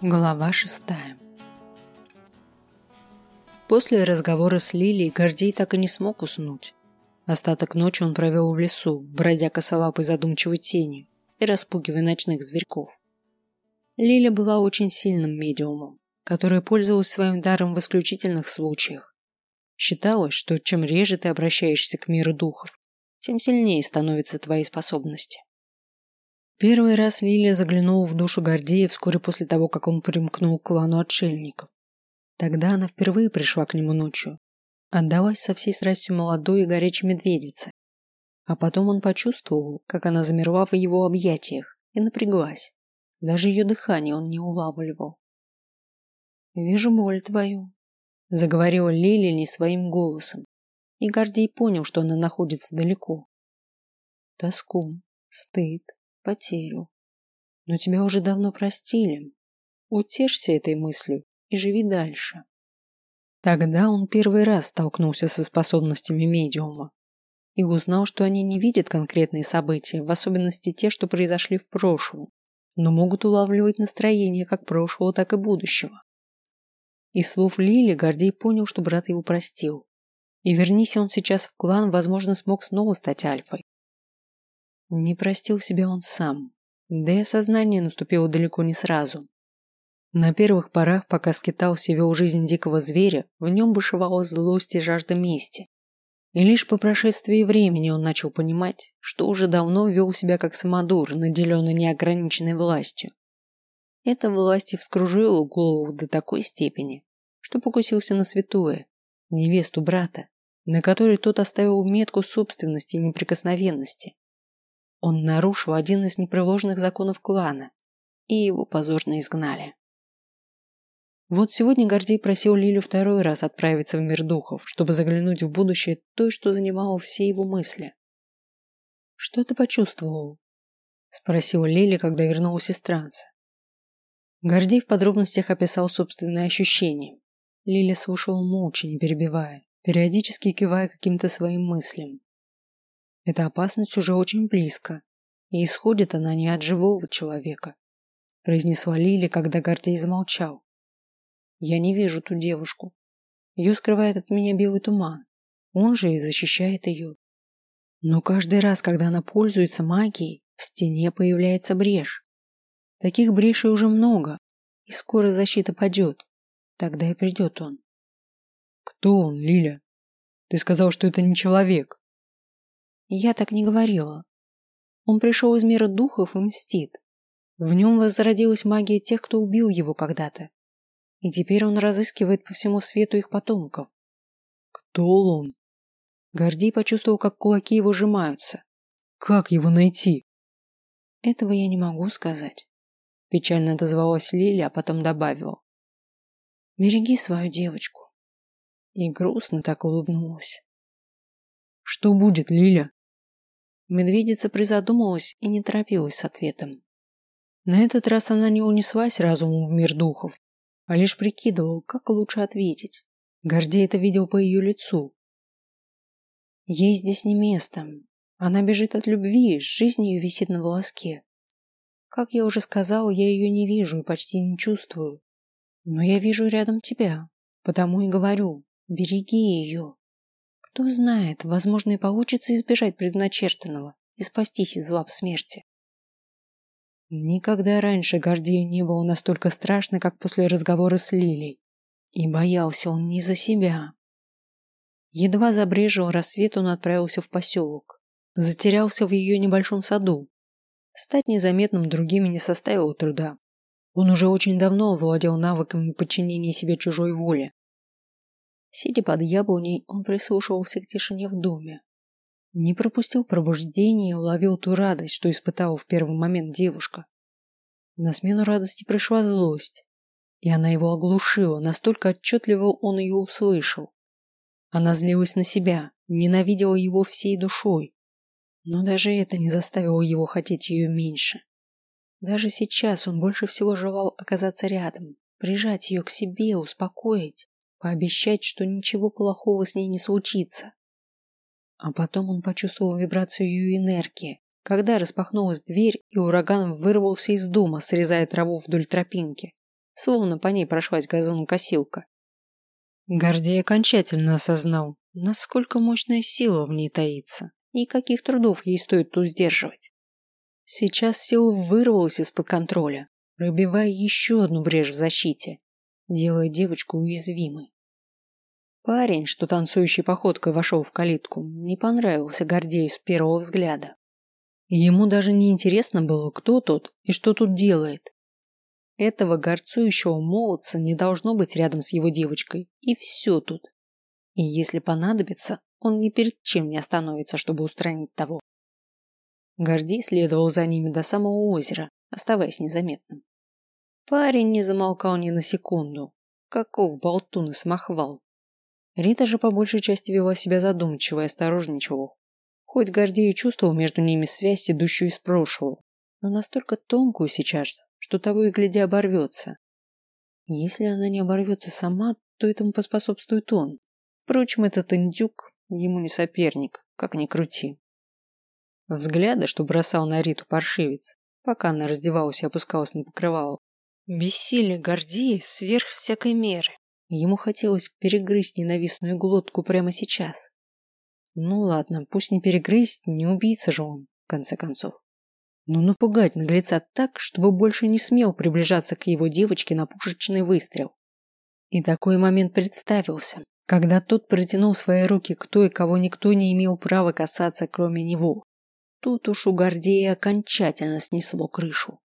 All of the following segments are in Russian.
Глава шестая После разговора с Лилией Гордей так и не смог уснуть. Остаток ночи он провел в лесу, бродя косолапой задумчивой тенью и распугивая ночных зверьков. Лиля была очень сильным медиумом, который пользовался своим даром в исключительных случаях. Считалось, что чем реже ты обращаешься к миру духов, тем сильнее становятся твои способности. Первый раз Лилия заглянула в душу Гордея вскоре после того, как он примкнул к клану отшельников. Тогда она впервые пришла к нему ночью, отдалась со всей страстью молодой и горячей медведице. А потом он почувствовал, как она замерла в его объятиях и напряглась. Даже ее дыхание он не улавливал. «Вижу боль твою», – заговорила Лилия не своим голосом, и Гордей понял, что она находится далеко. Тоску, стыд, потерю. Но тебя уже давно простили. Утешься этой мыслью и живи дальше. Тогда он первый раз столкнулся со способностями медиума и узнал, что они не видят конкретные события, в особенности те, что произошли в прошлом, но могут улавливать настроение как прошлого, так и будущего. Из слов Лили Гордей понял, что брат его простил. И вернись он сейчас в клан, возможно, смог снова стать альфой. Не простил себя он сам, да и осознание наступило далеко не сразу. На первых порах, пока скитался и вел жизнь дикого зверя, в нем бушевала злость и жажда мести. И лишь по прошествии времени он начал понимать, что уже давно вел себя как самодур, наделенный неограниченной властью. Эта власть и вскружила голову до такой степени, что покусился на святое, невесту брата, на которой тот оставил метку собственности и неприкосновенности. Он нарушил один из непреложных законов клана, и его позорно изгнали. Вот сегодня Гордей просил Лилю второй раз отправиться в мир духов, чтобы заглянуть в будущее той, что занимало все его мысли. «Что ты почувствовал?» – спросила Лиля, когда вернулась из транса. Гордей в подробностях описал собственные ощущения. Лиля слушала молча, не перебивая, периодически кивая каким-то своим мыслям. Эта опасность уже очень близко, и исходит она не от живого человека, произнесла Лили, когда Гордей замолчал. Я не вижу ту девушку. Ее скрывает от меня белый туман. Он же и защищает ее. Но каждый раз, когда она пользуется магией, в стене появляется брешь. Таких брешей уже много, и скоро защита падет. Тогда и придет он. Кто он, Лиля? Ты сказал, что это не человек. Я так не говорила. Он пришел из мира духов и мстит. В нем возродилась магия тех, кто убил его когда-то. И теперь он разыскивает по всему свету их потомков. Кто он? Гордей почувствовал, как кулаки его сжимаются. Как его найти? Этого я не могу сказать. Печально отозвалась Лиля, а потом добавила. Береги свою девочку. И грустно так улыбнулась. Что будет, Лиля? Медведица призадумалась и не торопилась с ответом. На этот раз она не унеслась разумом в мир духов, а лишь прикидывала, как лучше ответить. Гордей это видел по ее лицу. Ей здесь не место. Она бежит от любви, жизнь ее висит на волоске. Как я уже сказала, я ее не вижу и почти не чувствую. Но я вижу рядом тебя, потому и говорю, береги ее. Кто знает, возможно, и получится избежать предначертанного и спастись из лап смерти. Никогда раньше Гордею не было настолько страшно, как после разговора с Лилей. И боялся он не за себя. Едва забрежил рассвет, он отправился в поселок. Затерялся в ее небольшом саду. Стать незаметным другими не составило труда. Он уже очень давно владел навыками подчинения себе чужой воле. Сидя под яблоней, он прислушивался к тишине в доме. Не пропустил пробуждение и уловил ту радость, что испытала в первый момент девушка. На смену радости пришла злость, и она его оглушила, настолько отчетливо он ее услышал. Она злилась на себя, ненавидела его всей душой, но даже это не заставило его хотеть ее меньше. Даже сейчас он больше всего желал оказаться рядом, прижать ее к себе, успокоить пообещать, что ничего плохого с ней не случится. А потом он почувствовал вибрацию ее энергии, когда распахнулась дверь и ураган вырвался из дома, срезая траву вдоль тропинки. словно по ней прошлась газонокосилка. Гордей окончательно осознал, насколько мощная сила в ней таится и каких трудов ей стоит ту сдерживать. Сейчас сила вырвалась из-под контроля, пробивая еще одну брешь в защите, делая девочку уязвимой. Парень, что танцующей походкой вошел в калитку, не понравился Гордею с первого взгляда. Ему даже не интересно было, кто тот и что тут делает. Этого горцующего молодца не должно быть рядом с его девочкой, и все тут. И если понадобится, он ни перед чем не остановится, чтобы устранить того. Гордей следовал за ними до самого озера, оставаясь незаметным. Парень не замолкал ни на секунду. Каков болтун и самохвал. Рита же по большей части вела себя задумчиво и осторожничала. Хоть Гордей чувствовал между ними связь, идущую из прошлого, но настолько тонкую сейчас, что того и гляди оборвется. Если она не оборвется сама, то этому поспособствует он. Впрочем, этот индюк ему не соперник, как ни крути. Взгляды, что бросал на Риту паршивец, пока она раздевалась и опускалась на покрывало, бессили Гордея сверх всякой меры. Ему хотелось перегрызть ненавистную глотку прямо сейчас. Ну ладно, пусть не перегрызть, не убийца же он, в конце концов. Но напугать наглеца так, чтобы больше не смел приближаться к его девочке на пушечный выстрел. И такой момент представился, когда тот протянул свои руки к той, кого никто не имел права касаться, кроме него. Тут уж у Гордея окончательно снесло крышу.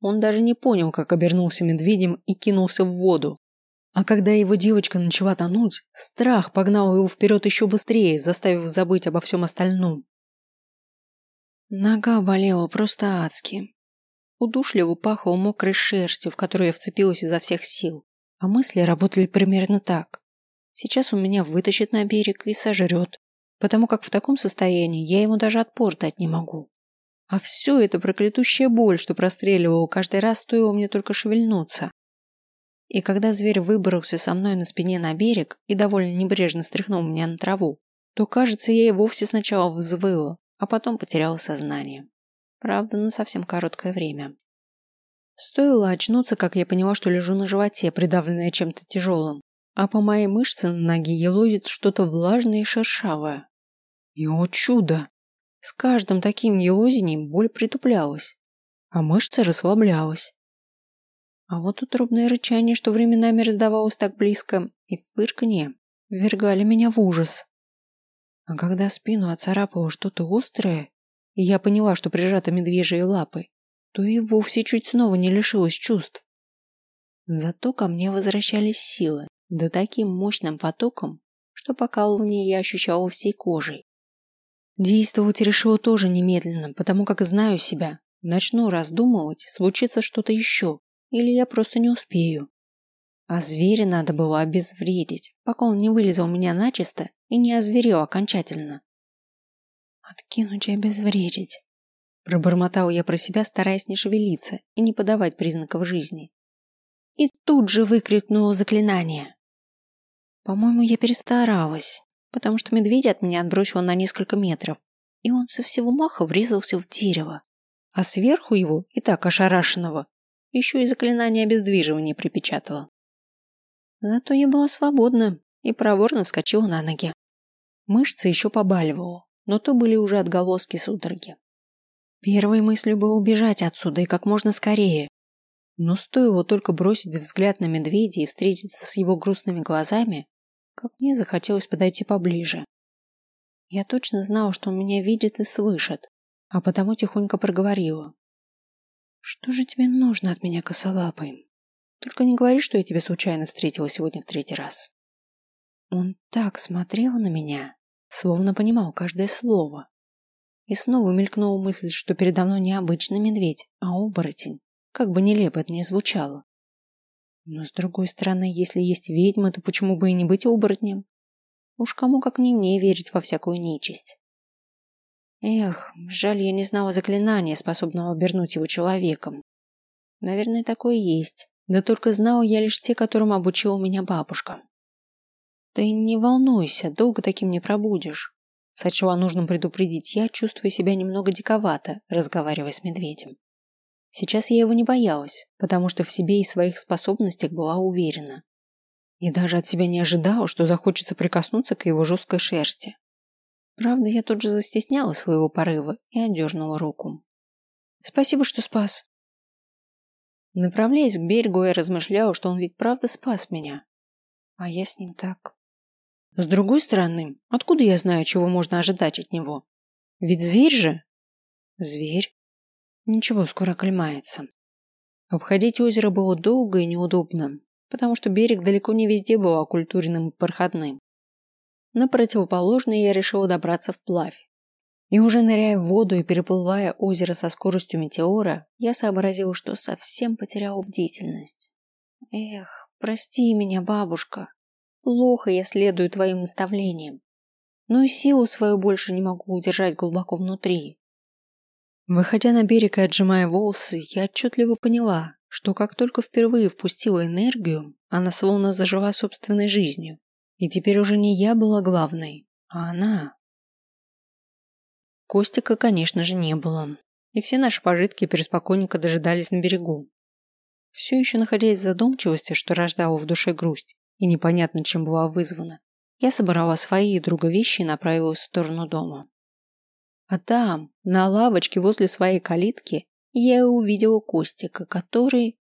Он даже не понял, как обернулся медведем и кинулся в воду, а когда его девочка начала тонуть, страх погнал его вперед еще быстрее, заставив забыть обо всем остальном. Нога болела просто адски. Удушливо пахло мокрой шерстью, в которую я вцепилась изо всех сил. А мысли работали примерно так. Сейчас он меня вытащит на берег и сожрет, потому как в таком состоянии я ему даже отпор дать не могу. А все это проклятущая боль, что простреливала каждый раз, стоило мне только шевельнуться. И когда зверь выбрался со мной на спине на берег и довольно небрежно стряхнул меня на траву, то, кажется, я и вовсе сначала взвыла, а потом потеряла сознание. Правда, на совсем короткое время. Стоило очнуться, как я поняла, что лежу на животе, придавленная чем-то тяжелым, а по моей мышце на ноге елозит что-то влажное и шершавое. И, о чудо! С каждым таким елозением боль притуплялась, а мышца расслаблялась. А вот утробное рычание, что временами раздавалось так близко, и фырканье ввергали меня в ужас. А когда спину оцарапало что-то острое, и я поняла, что прижата медвежьей лапой, то и вовсе чуть снова не лишилась чувств. Зато ко мне возвращались силы, да таким мощным потоком, что покалывание я ощущала всей кожей. Действовать решила тоже немедленно, потому как знаю себя. Начну раздумывать, случится что-то еще, или я просто не успею. А зверя надо было обезвредить, пока он не вылезал меня начисто и не озверел окончательно. Откинуть и обезвредить. Пробормотал я про себя, стараясь не шевелиться и не подавать признаков жизни. И тут же выкрикнула заклинание. По-моему, я перестаралась, потому что медведя от меня отбросило на несколько метров, и он со всего маха врезался в дерево. А сверху его, и так ошарашенного, еще и заклинание обездвиживания припечатала. Зато я была свободна и проворно вскочила на ноги. Мышцы еще побаливало, но то были уже отголоски судороги. Первой мыслью было убежать отсюда и как можно скорее. Но стоило только бросить взгляд на медведя и встретиться с его грустными глазами, как мне захотелось подойти поближе. Я точно знала, что он меня видит и слышит, а потому тихонько проговорила. Что же тебе нужно от меня, косолапый? Только не говори, что я тебя случайно встретила сегодня в третий раз. Он так смотрел на меня, словно понимал каждое слово. И снова мелькнула мысль, что передо мной не обычный медведь, а оборотень, как бы нелепо это ни звучало. Но с другой стороны, если есть ведьмы, то почему бы и не быть оборотнем? Уж кому как не мне верить во всякую нечисть. Эх, жаль, я не знала заклинания, способного обернуть его человеком. Наверное, такое есть. Да только знала я лишь те, которым обучила меня бабушка. Ты не волнуйся, долго таким не пробудешь. Сочла нужным предупредить я, чувствуя себя немного диковато, разговаривая с медведем. Сейчас я его не боялась, потому что в себе и своих способностях была уверена. И даже от себя не ожидала, что захочется прикоснуться к его жесткой шерсти. Правда, я тут же застесняла своего порыва и отдернула руку. Спасибо, что спас. Направляясь к берегу, я размышляла, что он ведь правда спас меня. А я с ним так. С другой стороны, откуда я знаю, чего можно ожидать от него? Ведь зверь же. Зверь. Ничего, скоро оклемается. Обходить озеро было долго и неудобно, потому что берег далеко не везде был окультуренным и проходным. На противоположный я решила добраться вплавь. И уже ныряя в воду и переплывая озеро со скоростью метеора, я сообразила, что совсем потеряла бдительность. Эх, прости меня, бабушка. Плохо я следую твоим наставлениям. Но и силу свою больше не могу удержать глубоко внутри. Выходя на берег и отжимая волосы, я отчетливо поняла, что как только впервые впустила энергию, она словно зажила собственной жизнью. И теперь уже не я была главной, а она. Костика, конечно же, не было. И все наши пожитки переспокойненько дожидались на берегу. Все еще находясь в задумчивости, что рождало в душе грусть, и непонятно, чем была вызвана, я собрала свои и друга вещи и направилась в сторону дома. А там, на лавочке возле своей калитки, я увидела Костика, который...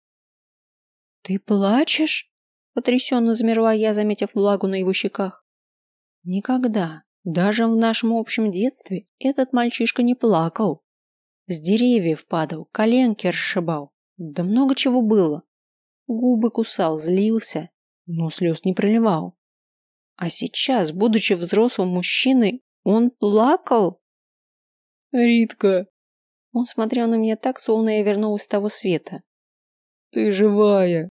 «Ты плачешь?» Потрясенно замерла я, заметив влагу на его щеках. Никогда, даже в нашем общем детстве, этот мальчишка не плакал. С деревьев падал, коленки расшибал. Да много чего было. Губы кусал, злился, но слез не проливал. А сейчас, будучи взрослым мужчиной, он плакал? Ритка. Он смотрел на меня так, словно я вернулась с того света. Ты живая.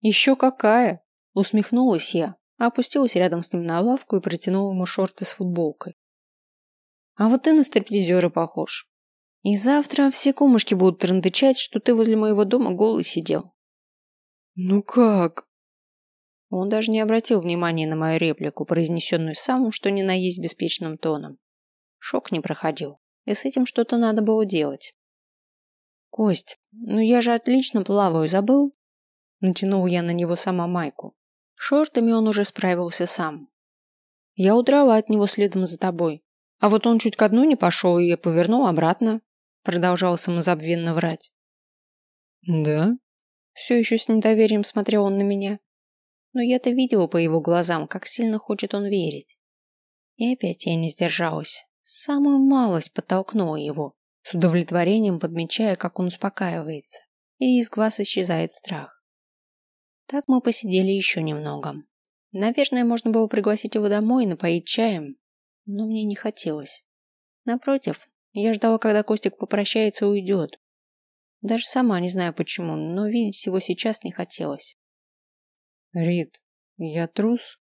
Еще какая! Усмехнулась я, опустилась рядом с ним на лавку и протянула ему шорты с футболкой. А вот ты на стриптизера похож. И завтра все кумушки будут трындычать, что ты возле моего дома голый сидел. Ну как? Он даже не обратил внимания на мою реплику, произнесенную самым, что ни на есть беспечным тоном. Шок не проходил, и с этим что-то надо было делать. Кость, ну я же отлично плаваю, забыл? Натянул я на него сама майку. Шортами он уже справился сам. Я удрала от него следом за тобой. А вот он чуть ко дну не пошел, и я повернул обратно. Продолжал самозабвенно врать. Да? Все еще с недоверием смотрел он на меня. Но я-то видела по его глазам, как сильно хочет он верить. И опять я не сдержалась. Самую малость подтолкнула его, с удовлетворением подмечая, как он успокаивается, и из глаз исчезает страх. Так мы посидели еще немного. Наверное, можно было пригласить его домой и напоить чаем, но мне не хотелось. Напротив, я ждала, когда Костик попрощается и уйдет. Даже сама не знаю почему, но видеть его сейчас не хотелось. «Рит, я трус?»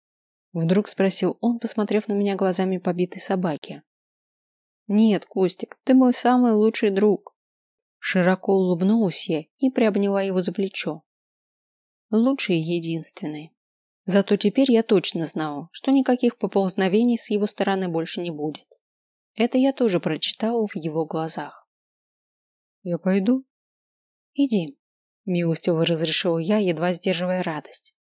Вдруг спросил он, посмотрев на меня глазами побитой собаки. «Нет, Костик, ты мой самый лучший друг». Широко улыбнулась я и приобняла его за плечо лучший и единственный. Зато теперь я точно знала, что никаких поползновений с его стороны больше не будет. Это я тоже прочитала в его глазах. «Я пойду?» «Иди», – милостиво разрешила я, едва сдерживая радость.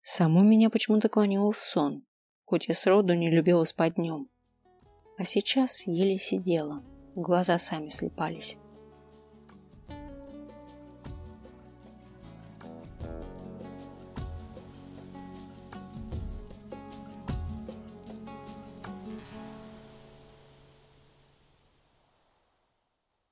Саму меня почему-то клонило в сон, хоть и сроду не любила спать днем. А сейчас еле сидела, глаза сами слепались.